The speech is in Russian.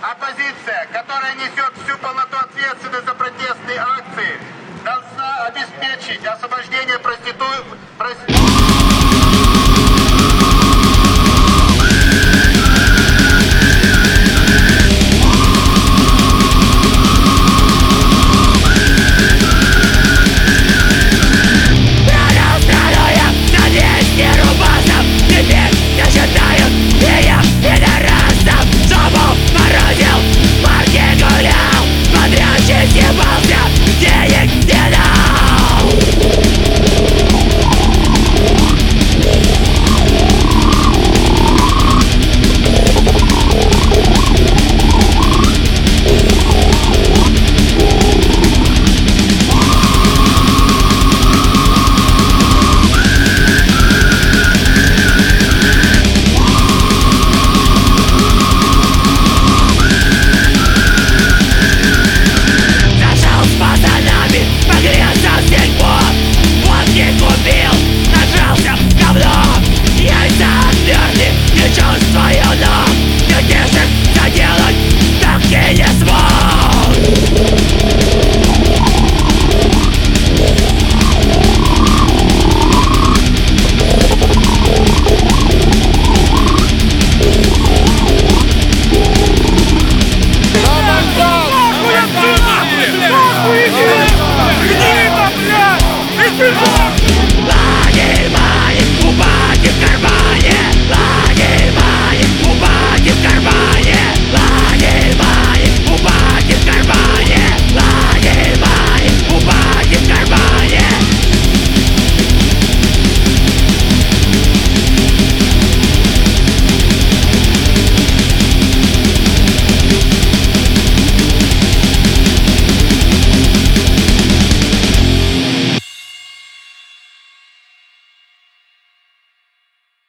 Оппозиция, которая несет всю полноту ответственности за